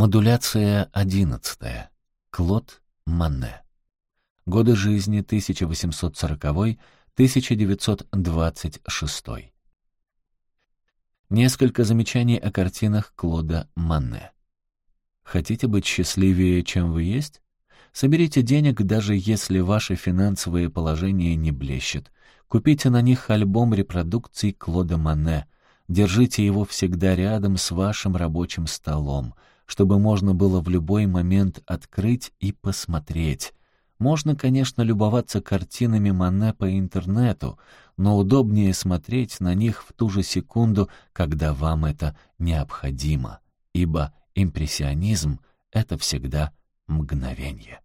Модуляция одиннадцатая. Клод Манне. Годы жизни 1840-1926. Несколько замечаний о картинах Клода Манне. Хотите быть счастливее, чем вы есть? Соберите денег, даже если ваше финансовое положение не блещет. Купите на них альбом репродукций Клода Манне. Держите его всегда рядом с вашим рабочим столом — чтобы можно было в любой момент открыть и посмотреть. Можно, конечно, любоваться картинами Мане по интернету, но удобнее смотреть на них в ту же секунду, когда вам это необходимо, ибо импрессионизм — это всегда мгновение.